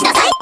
しなさい。